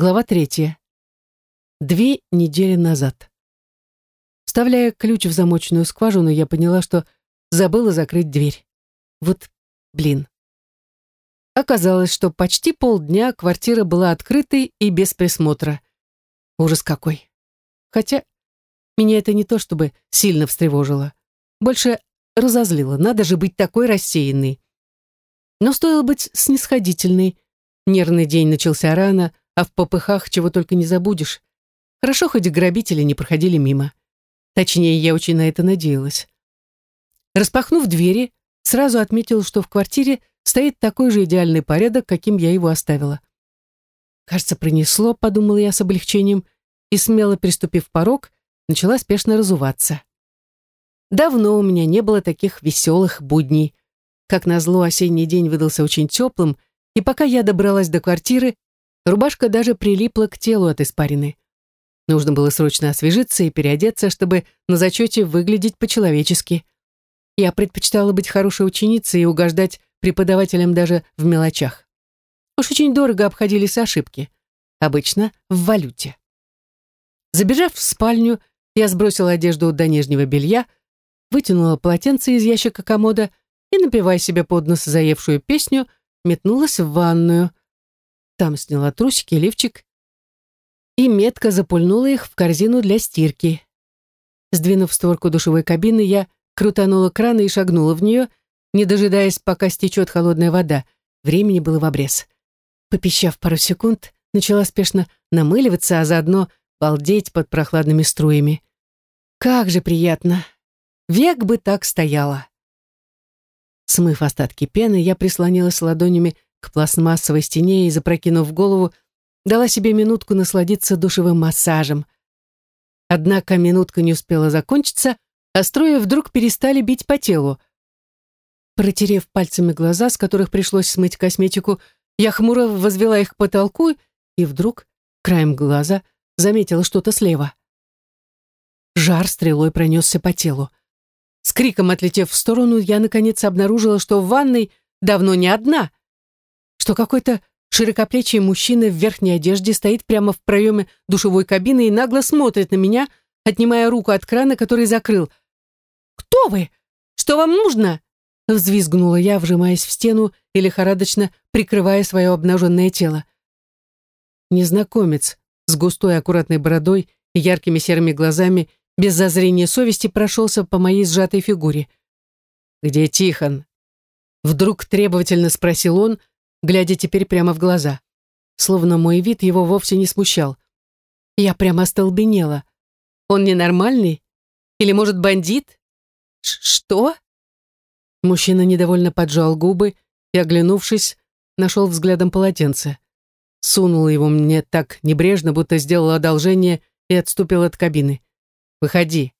Глава третья. Две недели назад. Вставляя ключ в замочную скважину, я поняла, что забыла закрыть дверь. Вот блин. Оказалось, что почти полдня квартира была открытой и без присмотра. Ужас какой. Хотя меня это не то чтобы сильно встревожило. Больше разозлило. Надо же быть такой рассеянной. Но стоило быть снисходительной. Нервный день начался рано, а в попыхах чего только не забудешь. Хорошо, хоть грабители не проходили мимо. Точнее, я очень на это надеялась. Распахнув двери, сразу отметил, что в квартире стоит такой же идеальный порядок, каким я его оставила. Кажется, пронесло, подумала я с облегчением, и, смело приступив порог, начала спешно разуваться. Давно у меня не было таких веселых будней. Как назло, осенний день выдался очень теплым, и пока я добралась до квартиры, рубашка даже прилипла к телу от испарины. Нужно было срочно освежиться и переодеться, чтобы на зачете выглядеть по-человечески. Я предпочитала быть хорошей ученицей и угождать преподавателям даже в мелочах. Уж очень дорого обходились ошибки. Обычно в валюте. Забежав в спальню, я сбросила одежду до нижнего белья, вытянула полотенце из ящика комода и, напевая себе под нос заевшую песню, метнулась в ванную. Там сняла трусики лифчик и метко запульнула их в корзину для стирки. Сдвинув створку душевой кабины, я крутанула кран и шагнула в нее, не дожидаясь, пока стечет холодная вода. Времени было в обрез. Попищав пару секунд, начала спешно намыливаться, а заодно балдеть под прохладными струями. Как же приятно! Век бы так стояла. Смыв остатки пены, я прислонилась ладонями к пластмассовой стене и, запрокинув голову, дала себе минутку насладиться душевым массажем. Однако минутка не успела закончиться, а струи вдруг перестали бить по телу. Протерев пальцами глаза, с которых пришлось смыть косметику, я хмуро возвела их к потолку и вдруг, краем глаза, заметила что-то слева. Жар стрелой пронесся по телу. С криком отлетев в сторону, я наконец обнаружила, что в ванной давно не одна, что какой-то широкоплечий мужчина в верхней одежде стоит прямо в проеме душевой кабины и нагло смотрит на меня, отнимая руку от крана, который закрыл. «Кто вы? Что вам нужно?» Взвизгнула я, вжимаясь в стену и лихорадочно прикрывая свое обнаженное тело. Незнакомец с густой аккуратной бородой и яркими серыми глазами без зазрения совести прошелся по моей сжатой фигуре. «Где Тихон?» Вдруг требовательно спросил он, глядя теперь прямо в глаза. Словно мой вид его вовсе не смущал. Я прямо остолбенела. Он ненормальный? Или, может, бандит? Ш что? Мужчина недовольно поджал губы и, оглянувшись, нашел взглядом полотенце. Сунул его мне так небрежно, будто сделал одолжение и отступил от кабины. «Выходи».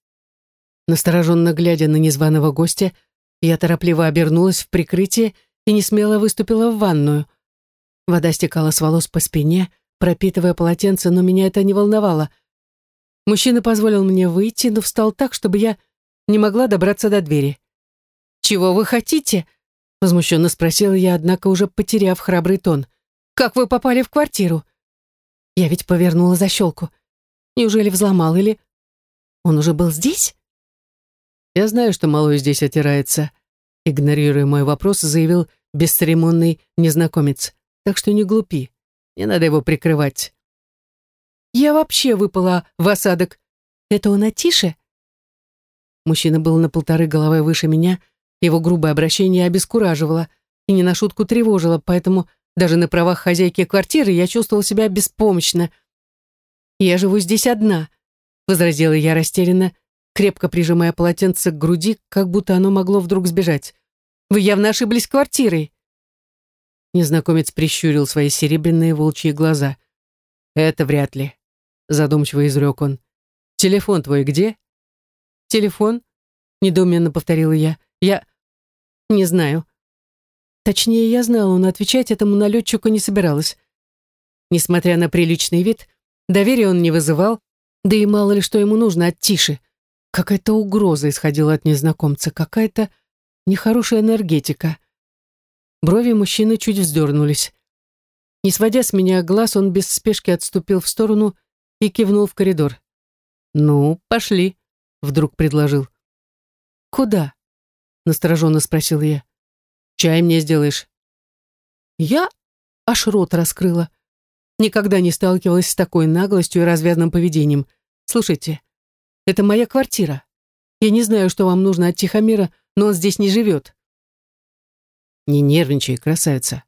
Настороженно глядя на незваного гостя, я торопливо обернулась в прикрытие и не смело выступила в ванную. Вода стекала с волос по спине, пропитывая полотенце, но меня это не волновало. Мужчина позволил мне выйти, но встал так, чтобы я не могла добраться до двери. «Чего вы хотите?» — возмущенно спросила я, однако уже потеряв храбрый тон. «Как вы попали в квартиру?» Я ведь повернула защелку. Неужели взломал или он уже был здесь? Я знаю, что малой здесь отирается. Игнорируя мой вопрос, заявил бесцеремонный незнакомец. Так что не глупи. Не надо его прикрывать. Я вообще выпала в осадок. Это он Атише? Мужчина был на полторы головы выше меня. Его грубое обращение обескураживало и не на шутку тревожило, поэтому даже на правах хозяйки квартиры я чувствовала себя беспомощно. Я живу здесь одна — возразила я растерянно, крепко прижимая полотенце к груди, как будто оно могло вдруг сбежать. «Вы явно ошиблись квартирой!» Незнакомец прищурил свои серебряные волчьи глаза. «Это вряд ли», — задумчиво изрек он. «Телефон твой где?» «Телефон?» — недоуменно повторила я. «Я... не знаю». Точнее, я знала, но отвечать этому налетчику не собиралась. Несмотря на приличный вид, доверия он не вызывал, да и мало ли что ему нужно от Тиши. Какая-то угроза исходила от незнакомца, какая-то нехорошая энергетика. Брови мужчины чуть вздернулись. Не сводя с меня глаз, он без спешки отступил в сторону и кивнул в коридор. «Ну, пошли», — вдруг предложил. «Куда?» — настороженно спросил я. «Чай мне сделаешь». Я аж рот раскрыла. Никогда не сталкивалась с такой наглостью и развязным поведением. Слушайте, это моя квартира. Я не знаю, что вам нужно от Тихомира, но он здесь не живет. Не нервничай, красавица.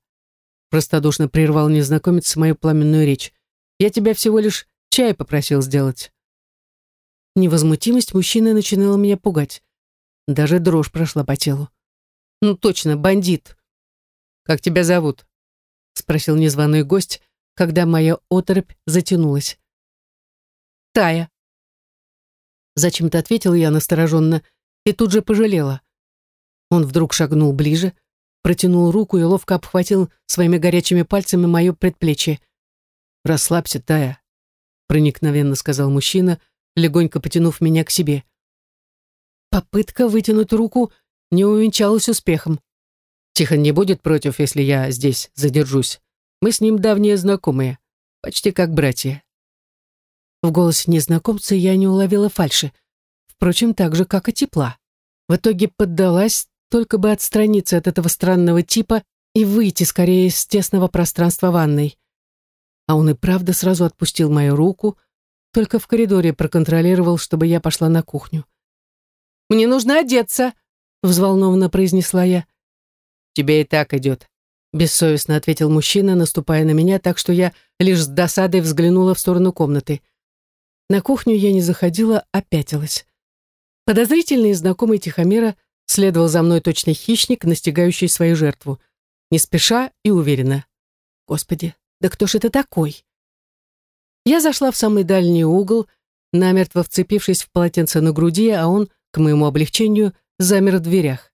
Простодушно прервал незнакомец мою пламенную речь. Я тебя всего лишь чай попросил сделать. Невозмутимость мужчины начинала меня пугать. Даже дрожь прошла по телу. Ну точно, бандит. Как тебя зовут? Спросил незваный гость, когда моя оторопь затянулась. Тая. Зачем-то ответила я настороженно и тут же пожалела. Он вдруг шагнул ближе, протянул руку и ловко обхватил своими горячими пальцами мое предплечье. «Расслабься, Тая», — проникновенно сказал мужчина, легонько потянув меня к себе. Попытка вытянуть руку не увенчалась успехом. Тихон не будет против, если я здесь задержусь. Мы с ним давние знакомые, почти как братья. В голосе незнакомца я не уловила фальши, впрочем, так же, как и тепла. В итоге поддалась, только бы отстраниться от этого странного типа и выйти скорее из тесного пространства ванной. А он и правда сразу отпустил мою руку, только в коридоре проконтролировал, чтобы я пошла на кухню. «Мне нужно одеться», — взволнованно произнесла я. «Тебе и так идет», — бессовестно ответил мужчина, наступая на меня, так что я лишь с досадой взглянула в сторону комнаты. На кухню я не заходила, а пятилась. Подозрительный знакомый Тихомира следовал за мной точно хищник, настигающий свою жертву. Не спеша и уверенно. Господи, да кто ж это такой? Я зашла в самый дальний угол, намертво вцепившись в полотенце на груди, а он, к моему облегчению, замер в дверях.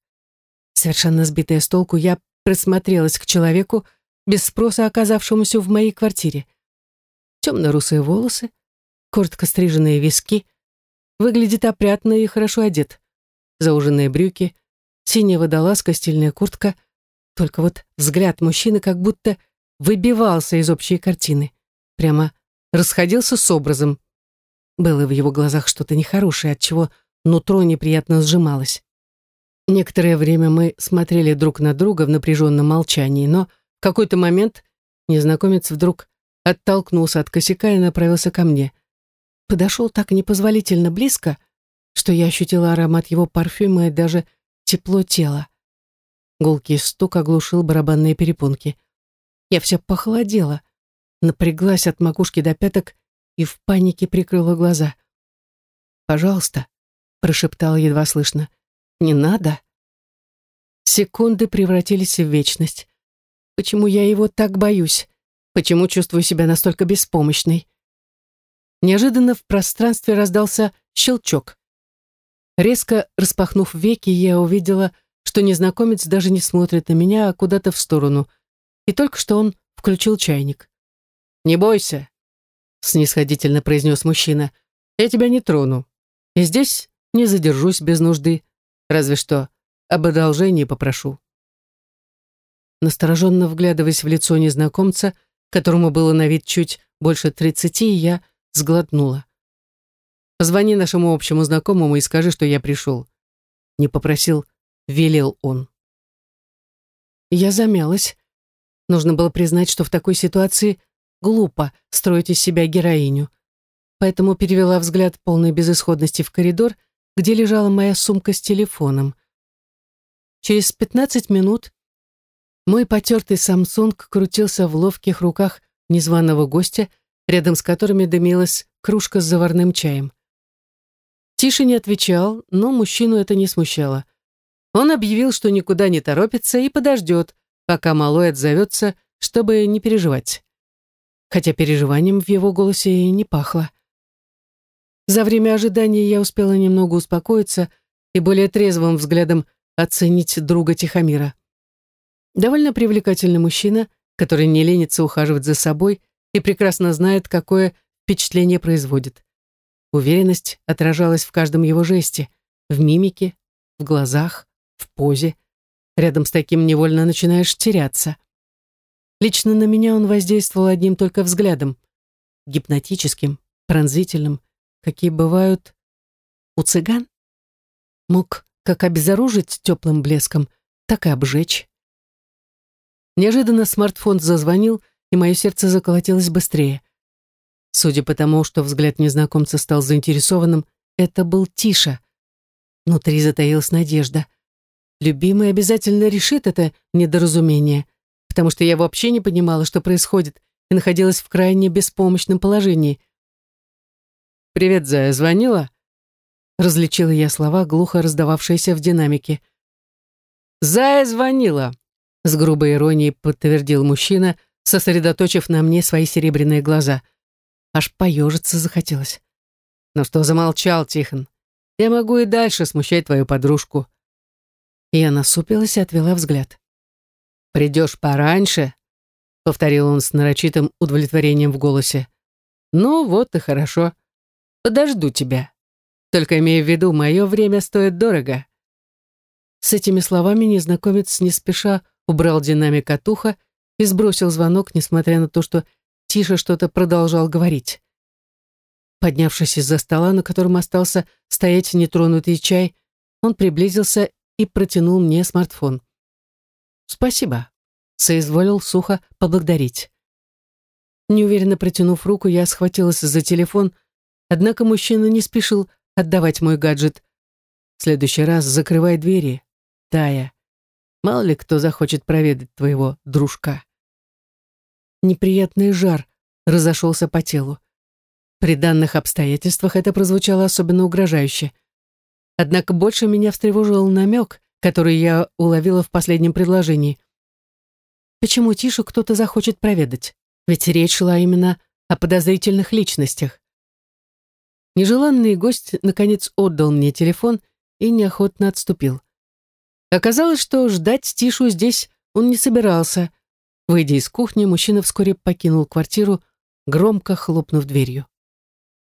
Совершенно сбитая с толку, я присмотрелась к человеку, без спроса оказавшемуся в моей квартире. Темно-русые волосы, коротко стриженные виски, выглядит опрятно и хорошо одет. Зауженные брюки, синяя водолазка, стильная куртка. Только вот взгляд мужчины как будто выбивался из общей картины. Прямо расходился с образом. Было в его глазах что-то нехорошее, от чего нутро неприятно сжималось. Некоторое время мы смотрели друг на друга в напряженном молчании, но в какой-то момент незнакомец вдруг оттолкнулся от косяка и направился ко мне. Подошел так непозволительно близко, что я ощутила аромат его парфюма и даже тепло тела. Гулкий стук оглушил барабанные перепонки. Я вся похолодела, напряглась от макушки до пяток и в панике прикрыла глаза. «Пожалуйста», — прошептала едва слышно, — «не надо». Секунды превратились в вечность. Почему я его так боюсь? Почему чувствую себя настолько беспомощной? Неожиданно в пространстве раздался щелчок. Резко распахнув веки, я увидела, что незнакомец даже не смотрит на меня, а куда-то в сторону. И только что он включил чайник. «Не бойся», — снисходительно произнес мужчина. «Я тебя не трону. И здесь не задержусь без нужды. Разве что об одолжении попрошу». Настороженно вглядываясь в лицо незнакомца, которому было на вид чуть больше тридцати, я сглотнула. «Позвони нашему общему знакомому и скажи, что я пришел». Не попросил, велел он. Я замялась. Нужно было признать, что в такой ситуации глупо строить из себя героиню. Поэтому перевела взгляд полной безысходности в коридор, где лежала моя сумка с телефоном. Через 15 минут мой потертый Samsung крутился в ловких руках незваного гостя, рядом с которыми дымилась кружка с заварным чаем. Тише не отвечал, но мужчину это не смущало. Он объявил, что никуда не торопится и подождет, пока малой отзовется, чтобы не переживать хотя переживанием в его голосе и не пахло. За время ожидания я успела немного успокоиться и более трезвым взглядом оценить друга Тихомира. Довольно привлекательный мужчина, который не ленится ухаживать за собой и прекрасно знает, какое впечатление производит. Уверенность отражалась в каждом его жесте, в мимике, в глазах, в позе. Рядом с таким невольно начинаешь теряться. Лично на меня он воздействовал одним только взглядом, гипнотическим, пронзительным, какие бывают у цыган. Мог как обезоружить теплым блеском, так и обжечь. Неожиданно смартфон зазвонил, и мое сердце заколотилось быстрее. Судя по тому, что взгляд незнакомца стал заинтересованным, это был Тиша. Внутри затаилась надежда. Любимый обязательно решит это недоразумение, потому что я вообще не понимала, что происходит, и находилась в крайне беспомощном положении. «Привет, Зая, звонила?» Различила я слова, глухо раздававшиеся в динамике. «Зая звонила!» С грубой иронией подтвердил мужчина, сосредоточив на мне свои серебряные глаза. Аж поежиться захотелось. «Ну что замолчал, Тихон? Я могу и дальше смущать твою подружку». Я насупилась и отвела взгляд. «Придешь пораньше?» — повторил он с нарочитым удовлетворением в голосе. «Ну, вот и хорошо. Подожду тебя. Только имей в виду, мое время стоит дорого». С этими словами незнакомец не спеша убрал динамик от уха и сбросил звонок, несмотря на то, что Тише что-то продолжал говорить. Поднявшись из-за стола, на котором остался стоять нетронутый чай, он приблизился и протянул мне смартфон. «Спасибо», — соизволил сухо поблагодарить. Неуверенно протянув руку, я схватилась за телефон, однако мужчина не спешил отдавать мой гаджет. В следующий раз закрывай двери, Тая. Мало ли кто захочет проведать твоего дружка. Неприятный жар разошелся по телу. При данных обстоятельствах это прозвучало особенно угрожающе. Однако больше меня встревожил намек, который я уловила в последнем предложении. Почему Тишу кто-то захочет проведать? Ведь речь шла именно о подозрительных личностях. Нежеланный гость, наконец, отдал мне телефон и неохотно отступил. Оказалось, что ждать Тишу здесь он не собирался. Выйдя из кухни, мужчина вскоре покинул квартиру, громко хлопнув дверью.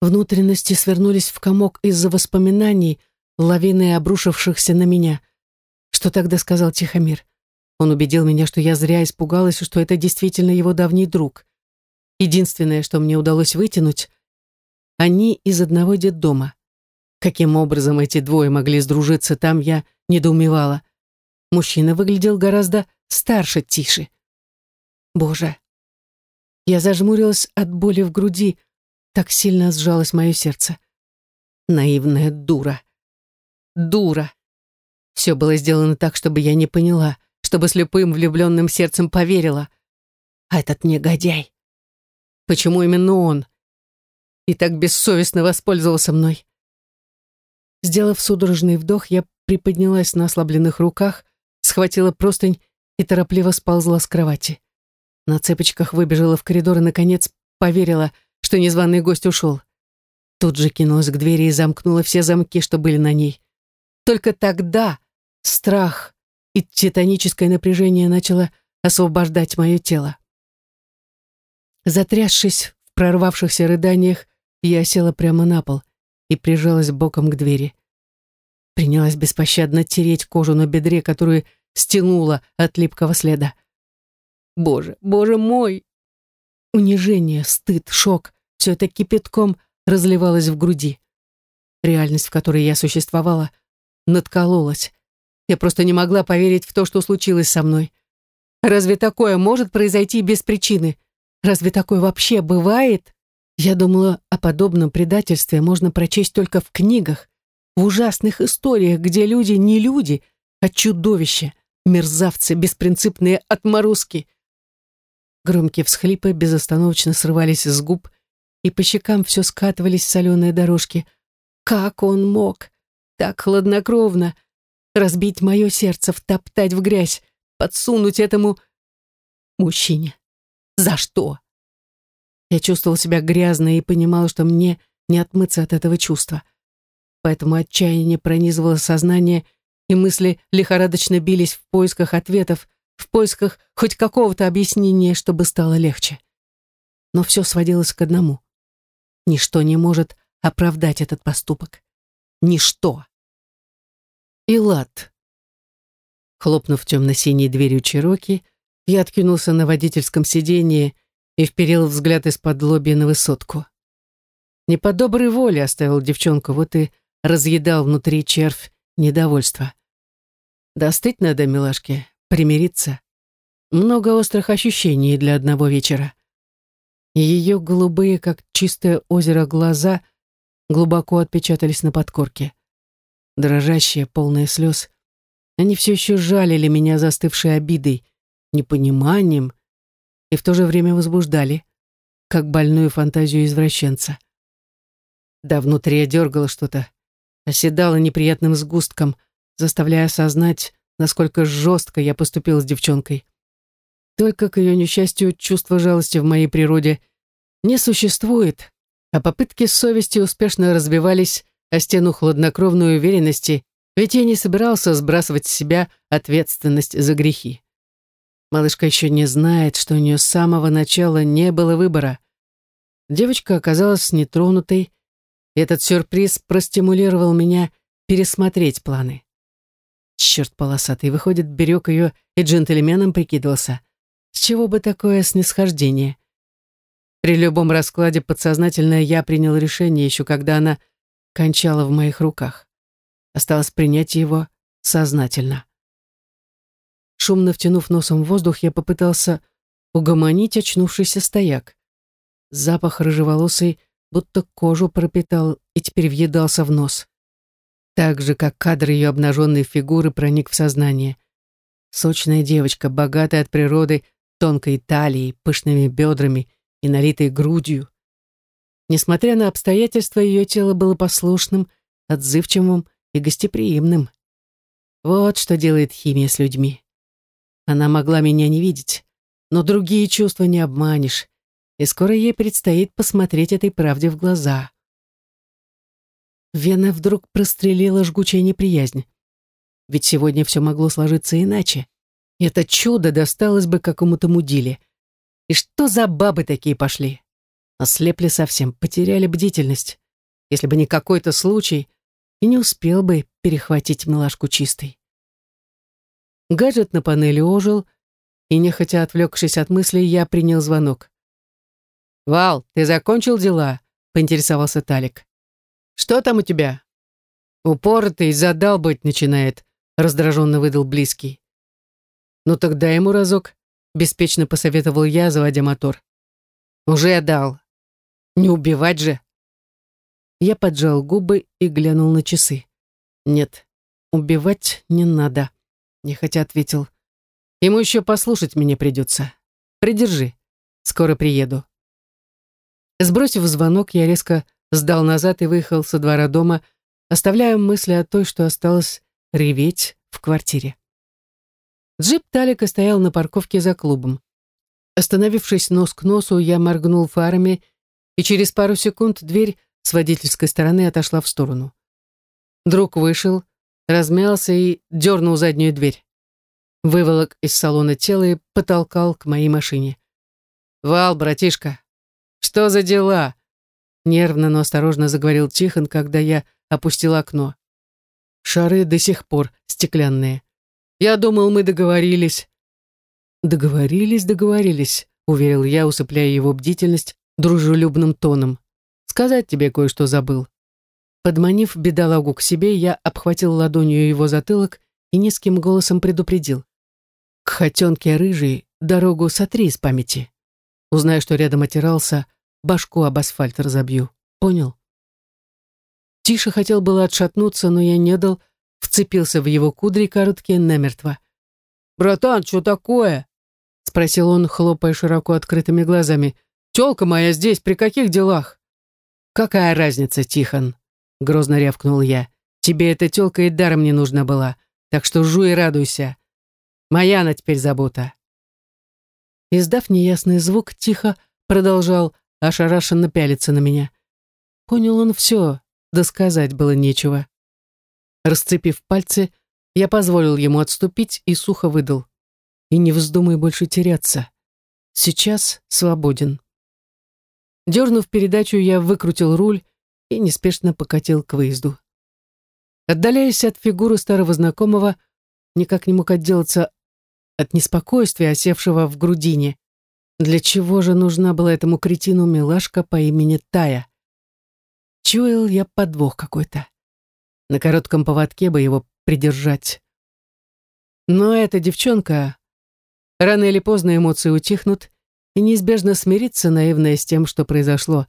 Внутренности свернулись в комок из-за воспоминаний, лавины обрушившихся на меня. Что тогда сказал Тихомир? Он убедил меня, что я зря испугалась, что это действительно его давний друг. Единственное, что мне удалось вытянуть, они из одного детдома. Каким образом эти двое могли сдружиться там, я недоумевала. Мужчина выглядел гораздо старше Тиши. Боже. Я зажмурилась от боли в груди, так сильно сжалось мое сердце. Наивная дура. Дура. Все было сделано так, чтобы я не поняла, чтобы слепым влюбленным сердцем поверила. А этот негодяй. Почему именно он? И так бессовестно воспользовался мной. Сделав судорожный вдох, я приподнялась на ослабленных руках, схватила простынь и торопливо сползла с кровати. На цепочках выбежала в коридор и, наконец, поверила, что незваный гость ушел. Тут же кинулась к двери и замкнула все замки, что были на ней. Только тогда страх и титаническое напряжение начало освобождать мое тело. Затрясшись в прорвавшихся рыданиях, я села прямо на пол и прижалась боком к двери. Принялась беспощадно тереть кожу на бедре, которую стянула от липкого следа. Боже, боже мой! Унижение, стыд, шок — все это кипятком разливалось в груди. Реальность, в которой я существовала, надкололась. Я просто не могла поверить в то, что случилось со мной. Разве такое может произойти без причины? Разве такое вообще бывает? Я думала, о подобном предательстве можно прочесть только в книгах, в ужасных историях, где люди не люди, а чудовища, мерзавцы, беспринципные отморозки. Громкие всхлипы безостановочно срывались с губ, и по щекам все скатывались соленые дорожки. Как он мог так хладнокровно разбить мое сердце, втоптать в грязь, подсунуть этому мужчине? За что? Я чувствовал себя грязно и понимал, что мне не отмыться от этого чувства поэтому отчаяние пронизывало сознание, и мысли лихорадочно бились в поисках ответов, в поисках хоть какого-то объяснения, чтобы стало легче. Но все сводилось к одному. Ничто не может оправдать этот поступок. Ничто. И лад. Хлопнув темно-синей дверью Чироки, Я откинулся на водительском сиденье и вперил взгляд из-под лобья на высотку. Не по доброй воле оставил девчонку, вот и разъедал внутри червь недовольства. Достыть надо, милашке, примириться. Много острых ощущений для одного вечера. Ее голубые, как чистое озеро, глаза глубоко отпечатались на подкорке. Дрожащие, полные слез, они все еще жалили меня застывшей обидой, непониманием и в то же время возбуждали, как больную фантазию извращенца. Да, внутри я дергала что-то, оседала неприятным сгустком, заставляя осознать, насколько жестко я поступил с девчонкой. Только к ее несчастью чувство жалости в моей природе не существует, а попытки совести успешно разбивались о стену хладнокровной уверенности, ведь я не собирался сбрасывать с себя ответственность за грехи. Малышка еще не знает, что у нее с самого начала не было выбора. Девочка оказалась нетронутой, и этот сюрприз простимулировал меня пересмотреть планы. Черт полосатый, выходит, берег ее и джентльменом прикидывался. С чего бы такое снисхождение? При любом раскладе подсознательно я принял решение еще когда она кончала в моих руках. Осталось принять его сознательно. Шумно втянув носом воздух, я попытался угомонить очнувшийся стояк. Запах рыжеволосый будто кожу пропитал и теперь въедался в нос. Так же, как кадр ее обнаженной фигуры проник в сознание. Сочная девочка, богатая от природы, тонкой талией, пышными бедрами и налитой грудью. Несмотря на обстоятельства, ее тело было послушным, отзывчивым и гостеприимным. Вот что делает химия с людьми. Она могла меня не видеть, но другие чувства не обманешь, и скоро ей предстоит посмотреть этой правде в глаза. Вена вдруг прострелила жгучая неприязнь. Ведь сегодня все могло сложиться иначе. Это чудо досталось бы какому-то мудиле. И что за бабы такие пошли? Ослепли совсем, потеряли бдительность. Если бы не какой-то случай, и не успел бы перехватить милашку чистой. Гаджет на панели ожил, и, нехотя отвлекшись от мыслей, я принял звонок. «Вал, ты закончил дела?» — поинтересовался Талик. «Что там у тебя?» «Упоротый задал быть начинает», — раздраженно выдал близкий. «Ну тогда ему разок», — беспечно посоветовал я, заводя мотор. «Уже дал. Не убивать же». Я поджал губы и глянул на часы. «Нет, убивать не надо», — нехотя ответил. «Ему еще послушать меня придется. Придержи, скоро приеду». Сбросив звонок, я резко сдал назад и выехал со двора дома, оставляя мысли о той, что осталось реветь в квартире. Джип Талика стоял на парковке за клубом. Остановившись нос к носу, я моргнул фарами, и через пару секунд дверь с водительской стороны отошла в сторону. Друг вышел, размялся и дернул заднюю дверь. Выволок из салона тело и потолкал к моей машине. «Вал, братишка, что за дела?» Нервно, но осторожно заговорил Тихон, когда я опустил окно. Шары до сих пор стеклянные. Я думал, мы договорились. Договорились, договорились, уверил я, усыпляя его бдительность дружелюбным тоном. Сказать тебе кое-что забыл. Подманив бедолагу к себе, я обхватил ладонью его затылок и низким голосом предупредил. К хотенке рыжей дорогу сотри из памяти. Узнай, что рядом отирался, башку об асфальт разобью. Понял? Тише хотел было отшатнуться, но я не дал, вцепился в его кудри короткие намертво. «Братан, что такое?» — спросил он, хлопая широко открытыми глазами. «Тёлка моя здесь, при каких делах?» «Какая разница, Тихон?» — грозно рявкнул я. «Тебе эта тёлка и даром не нужна была, так что жуй и радуйся. Моя она теперь забота». Издав неясный звук, тихо продолжал ошарашенно пялиться на меня. Понял он все, да сказать было нечего. Расцепив пальцы, я позволил ему отступить и сухо выдал. И не вздумай больше теряться. Сейчас свободен. Дернув передачу, я выкрутил руль и неспешно покатил к выезду. Отдаляясь от фигуры старого знакомого, никак не мог отделаться от неспокойствия, осевшего в грудине. Для чего же нужна была этому кретину милашка по имени Тая? Чуял я подвох какой-то. На коротком поводке бы его придержать. Но эта девчонка... Рано или поздно эмоции утихнут, и неизбежно смирится наивная с тем, что произошло.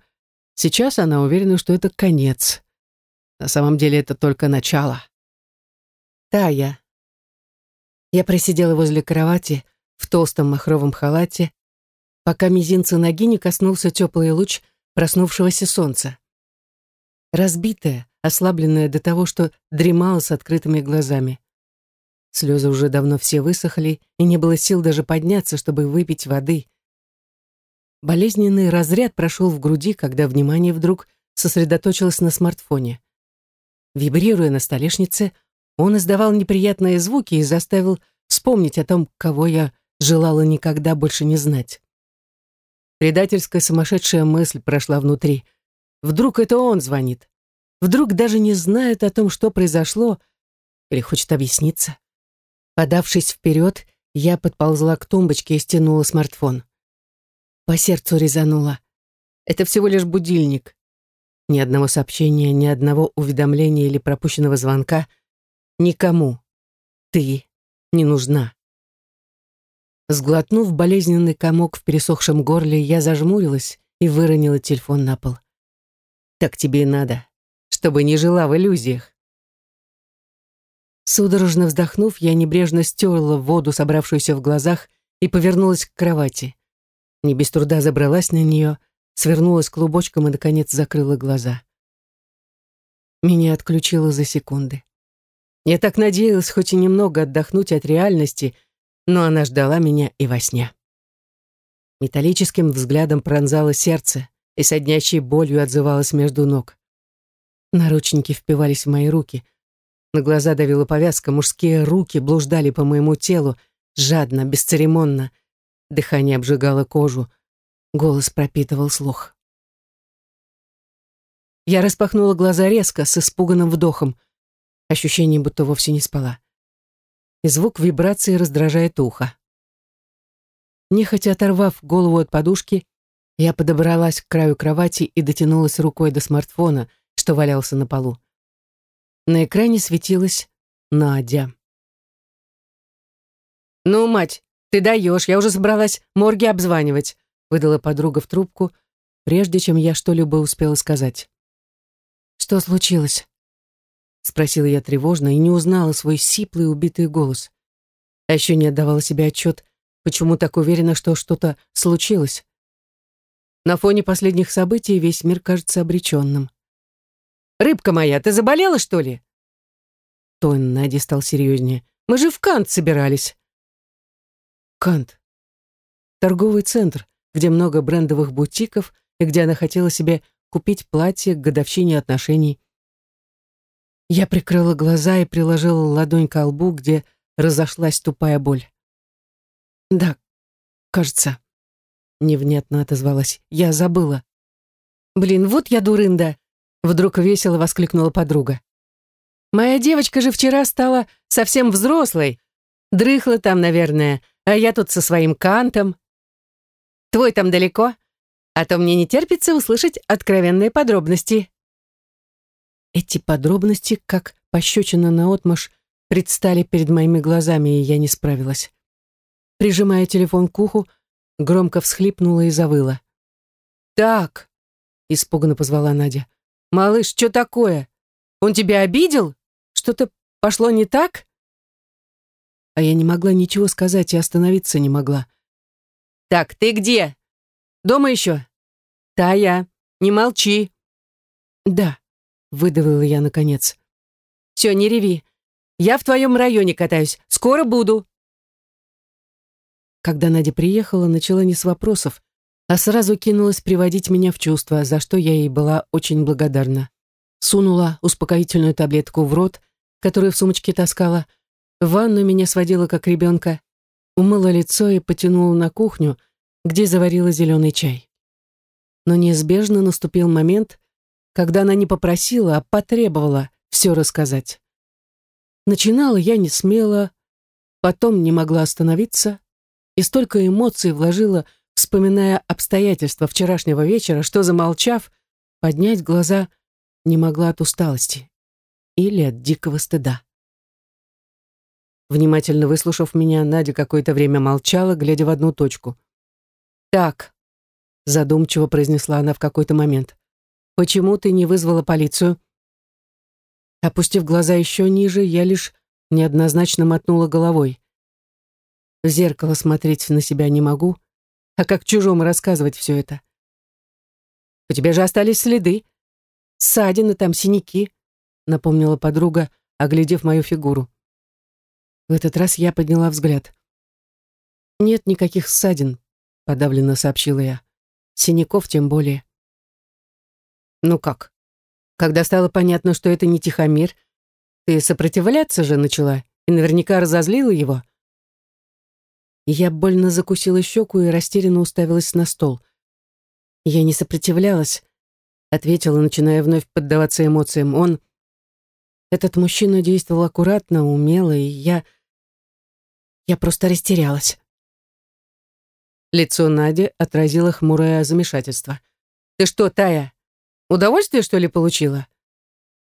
Сейчас она уверена, что это конец. На самом деле это только начало. Тая. Я просидела возле кровати в толстом махровом халате, пока мизинца ноги не коснулся теплый луч проснувшегося солнца. Разбитая, ослабленная до того, что дремала с открытыми глазами. Слезы уже давно все высохли, и не было сил даже подняться, чтобы выпить воды. Болезненный разряд прошел в груди, когда внимание вдруг сосредоточилось на смартфоне. Вибрируя на столешнице, он издавал неприятные звуки и заставил вспомнить о том, кого я желала никогда больше не знать. Предательская сумасшедшая мысль прошла внутри. Вдруг это он звонит? Вдруг даже не знает о том, что произошло, или хочет объясниться? Подавшись вперед, я подползла к тумбочке и стянула смартфон. По сердцу резануло. Это всего лишь будильник. Ни одного сообщения, ни одного уведомления или пропущенного звонка. Никому. Ты не нужна. Сглотнув болезненный комок в пересохшем горле, я зажмурилась и выронила телефон на пол. Так тебе и надо, чтобы не жила в иллюзиях. Судорожно вздохнув, я небрежно стерла воду, собравшуюся в глазах, и повернулась к кровати не без труда забралась на нее, свернулась клубочком и, наконец, закрыла глаза. Меня отключило за секунды. Я так надеялась хоть и немного отдохнуть от реальности, но она ждала меня и во сне. Металлическим взглядом пронзало сердце и соднящей болью отзывалась между ног. Наручники впивались в мои руки. На глаза давила повязка, мужские руки блуждали по моему телу, жадно, бесцеремонно, Дыхание обжигало кожу, голос пропитывал слух. Я распахнула глаза резко, с испуганным вдохом. Ощущение, будто вовсе не спала. И звук вибрации раздражает ухо. Нехотя оторвав голову от подушки, я подобралась к краю кровати и дотянулась рукой до смартфона, что валялся на полу. На экране светилась Надя. «Ну, мать, «Ты даешь, я уже собралась морги обзванивать», выдала подруга в трубку, прежде чем я что-либо успела сказать. «Что случилось?» Спросила я тревожно и не узнала свой сиплый убитый голос. А еще не отдавала себе отчет, почему так уверена, что что-то случилось. На фоне последних событий весь мир кажется обреченным. «Рыбка моя, ты заболела, что ли?» Тон Нади стал серьезнее. «Мы же в Кант собирались». Кант. Торговый центр, где много брендовых бутиков и где она хотела себе купить платье к годовщине отношений. Я прикрыла глаза и приложила ладонь к лбу, где разошлась тупая боль. «Да, кажется», — невнятно отозвалась. «Я забыла». «Блин, вот я дурында!» — вдруг весело воскликнула подруга. «Моя девочка же вчера стала совсем взрослой. Дрыхла там, наверное, а я тут со своим кантом. Твой там далеко, а то мне не терпится услышать откровенные подробности. Эти подробности, как пощечина наотмашь, предстали перед моими глазами, и я не справилась. Прижимая телефон к уху, громко всхлипнула и завыла. «Так», — испуганно позвала Надя, — «малыш, что такое? Он тебя обидел? Что-то пошло не так?» а я не могла ничего сказать и остановиться не могла. «Так, ты где? Дома еще?» «Тая, не молчи!» «Да», — выдавила я наконец. «Все, не реви. Я в твоем районе катаюсь. Скоро буду». Когда Надя приехала, начала не с вопросов, а сразу кинулась приводить меня в чувство, за что я ей была очень благодарна. Сунула успокоительную таблетку в рот, которую в сумочке таскала, в ванну меня сводила как ребенка, умыла лицо и потянула на кухню, где заварила зеленый чай. Но неизбежно наступил момент, когда она не попросила, а потребовала все рассказать. Начинала я не смело, потом не могла остановиться и столько эмоций вложила, вспоминая обстоятельства вчерашнего вечера, что, замолчав, поднять глаза не могла от усталости или от дикого стыда. Внимательно выслушав меня, Надя какое-то время молчала, глядя в одну точку. «Так», — задумчиво произнесла она в какой-то момент, «почему ты не вызвала полицию?» Опустив глаза еще ниже, я лишь неоднозначно мотнула головой. В зеркало смотреть на себя не могу, а как чужому рассказывать все это? «У тебя же остались следы. Ссадины там, синяки», — напомнила подруга, оглядев мою фигуру. В этот раз я подняла взгляд. «Нет никаких ссадин», — подавленно сообщила я. «Синяков тем более». «Ну как? Когда стало понятно, что это не Тихомир, ты сопротивляться же начала и наверняка разозлила его?» Я больно закусила щеку и растерянно уставилась на стол. Я не сопротивлялась, ответила, начиная вновь поддаваться эмоциям. Он... Этот мужчина действовал аккуратно, умело, и я... Я просто растерялась. Лицо Нади отразило хмурое замешательство. «Ты что, Тая, удовольствие, что ли, получила?»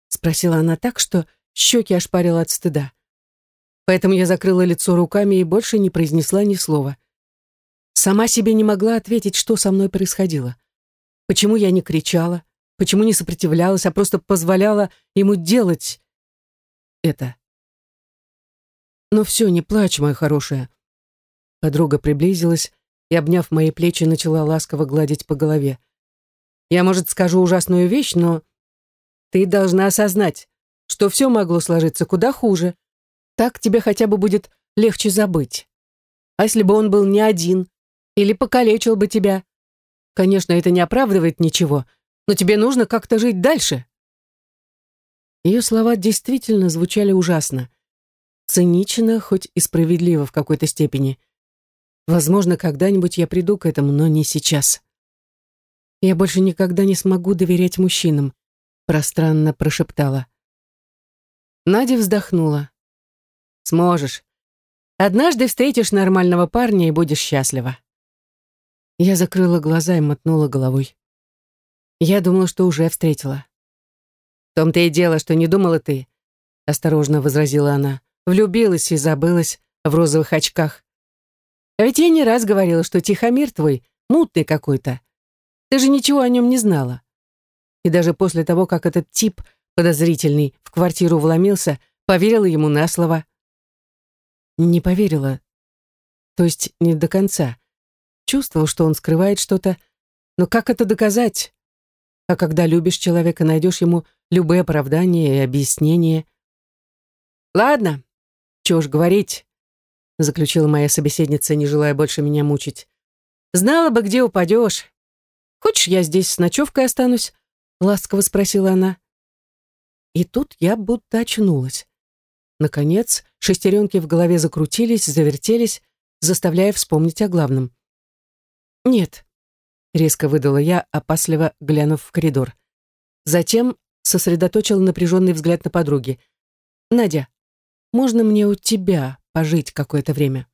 Спросила она так, что щеки ошпарила от стыда. Поэтому я закрыла лицо руками и больше не произнесла ни слова. Сама себе не могла ответить, что со мной происходило. Почему я не кричала, почему не сопротивлялась, а просто позволяла ему делать это. «Ну все, не плачь, моя хорошая». Подруга приблизилась и, обняв мои плечи, начала ласково гладить по голове. «Я, может, скажу ужасную вещь, но ты должна осознать, что все могло сложиться куда хуже. Так тебе хотя бы будет легче забыть. А если бы он был не один или покалечил бы тебя? Конечно, это не оправдывает ничего, но тебе нужно как-то жить дальше». Ее слова действительно звучали ужасно цинично, хоть и справедливо в какой-то степени. Возможно, когда-нибудь я приду к этому, но не сейчас. Я больше никогда не смогу доверять мужчинам, пространно прошептала. Надя вздохнула. Сможешь. Однажды встретишь нормального парня и будешь счастлива. Я закрыла глаза и мотнула головой. Я думала, что уже встретила. «В том-то и дело, что не думала ты», — осторожно возразила она. Влюбилась и забылась в розовых очках. А ведь я не раз говорила, что Тихомир твой мутный какой-то. Ты же ничего о нем не знала. И даже после того, как этот тип подозрительный в квартиру вломился, поверила ему на слово. Не поверила. То есть не до конца. Чувствовал, что он скрывает что-то, но как это доказать? А когда любишь человека, найдешь ему любые оправдания и объяснения. Ладно, чего ж говорить, заключила моя собеседница, не желая больше меня мучить. Знала бы, где упадешь. Хочешь, я здесь с ночевкой останусь? Ласково спросила она. И тут я будто очнулась. Наконец, шестеренки в голове закрутились, завертелись, заставляя вспомнить о главном. «Нет», — резко выдала я, опасливо глянув в коридор. Затем сосредоточил напряженный взгляд на подруги. «Надя, можно мне у тебя пожить какое-то время?»